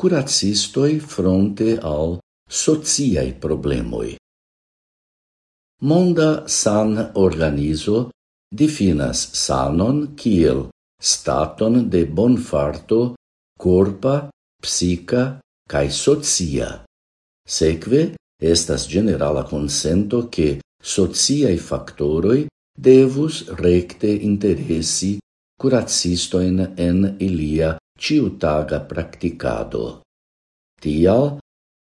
curacistoi fronte al sociai problemoi. Monda San Organizo definas sanon kiel staton de bonfarto corpa, psica cae socia. Sekve estas generala consento che sociai factoroi devus recte interesi curacistoin en ilia ciutaga practicado. Tial,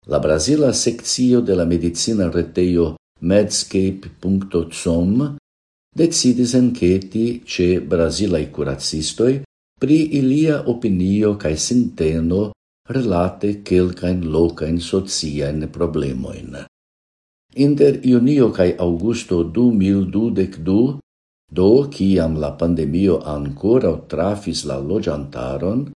la Brasila seccio de la medicina reteio medscape.com decidis enqueti ce Brasilai curacistoi pri ilia opinio cae sinteno relate quelcaen locaen sociaen problemoin. Inter junio cae augusto 2022, do ciam la pandemio ancora trafis la logiantaron,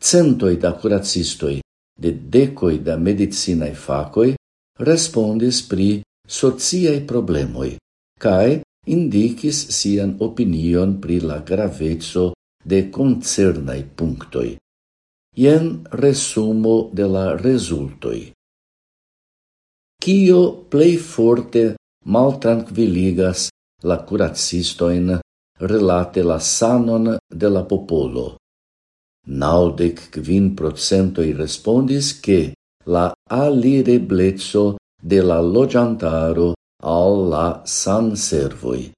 Centoi da curacistoi de decoi da medicinae facoi respondis pri sociae problemoi, cae indicis sian opinion pri la gravezzo de concernai punctoi. Ien resumo de la resultoi. Cio plei forte maltranquiligas la curacistoin relate la sanon de la popolo, Naudec quin procentoi respondis che la alireblezzo de la logiantaro al la sanservoj.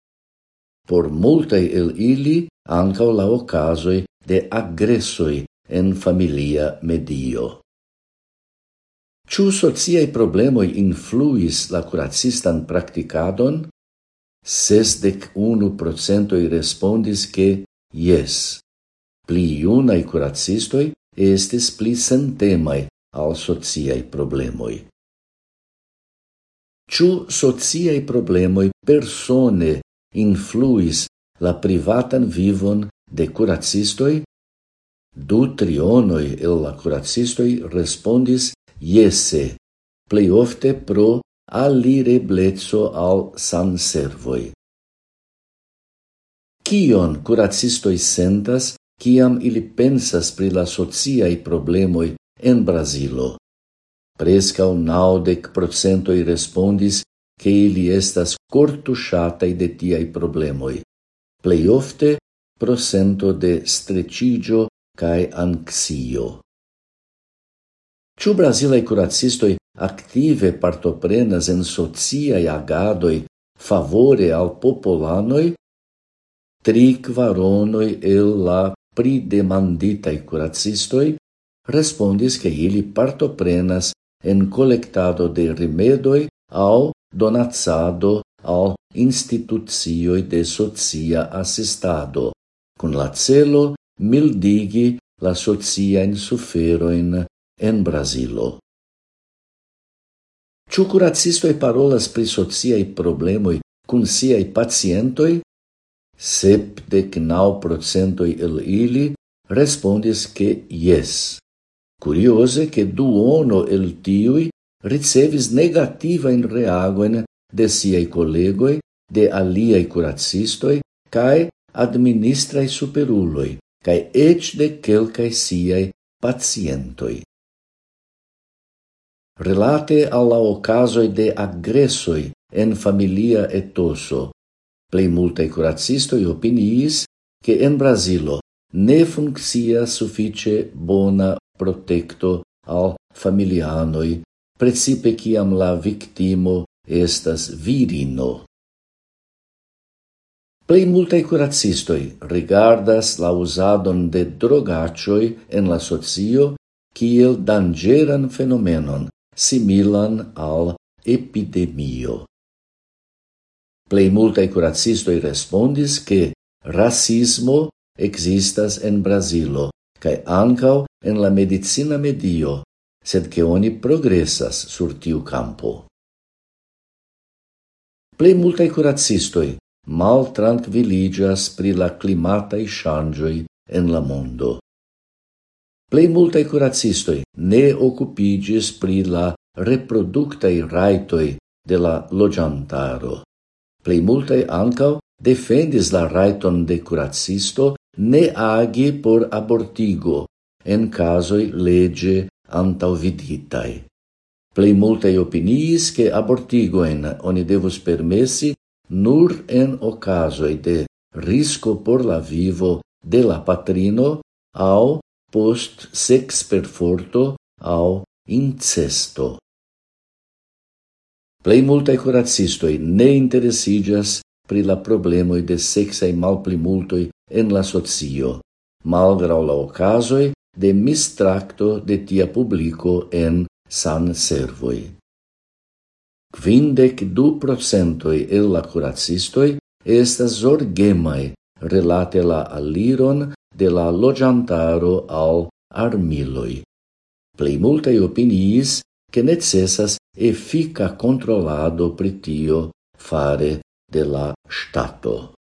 Por multae el ili ankaŭ la ocasoi de aggressoi en familia medio. Ciu sociae problemoi influis la curacistan practicadon? Sesdec unu procentoi respondis che yes pli iunae curacistoi estis pli sentemaj al sociae problemoi. Ciu sociae problemoi persone influis la privatan vivon de curacistoi? Du trionoi el la curacistoi respondis jese, plei ofte pro alirebleco al san servoi. Kion curacistoi sentas ciam ili pensas pri la sociai problemoi en Brasilo. Prescau naudec procentoi respondis che ili estas cortusciatai de tiai problemoi, plei ofte procento de strecigio cae anxio. Ciu Brasilai curacistoi active partoprenas en sociai agadoi favore al popolanoi, tri quaronoi el la pridemanditaj curacistoi respondis che ili partoprenas en collectado de remedoi au donazado al institucioi de socia assistado, con la celo mildigi la sociajn suferoin en Brasilo. Ciu curacistoi parolas pri sociai problemoi cun siai pacientoi, Septec nau procentoi el ili respondis che yes. Curiose che duono el tiui ricevis negativa in reagoen de siei collegoi, de aliai curacistoi, cae administrai superuloi, cae ec de quelcae siai pacientoi. Relate alla ocasoi de agressoi en familia etoso, Plei multae curacistoi opiniis che en Brasilo ne funccia suffice bona protecto al familianoi, precipe ciam la victimo estas virino. Plei multae curacistoi rigardas la usadon de drogacioi en la socio kiel dangeran fenomenon, similan al epidemio. Plei multae curacistoi respondis che racismo existas en Brasilo, cae ancao en la medicina medio, sed che oni progressas sur tiu campo. Plei multae curacistoi mal tranquilligas pri la climatae changioi en la mondo. Plei multae curacistoi ne occupigis pri la reproductae raitoi de la logiantaro. Plei multae ancau defendis la raiton de curacisto ne agi por abortigo en casoi lege antauviditai. Plei multae opiniis che abortigoen oni devus permessi nur en ocasoi de risco por la vivo de la patrino au post sex perforto au incesto. Plei multae curacistoi ne interesigas pri la problemoi de sexae malplimultoi en la socio, malgrau la ocasoi de mistracto de tia publico en san servoi. Quindec du procentoi el la curacistoi estas zorgemai relate la aliron de la logiantaro al armiloi. Plei multae opiniis che necessas effica kontrolado pritio fare de la stato.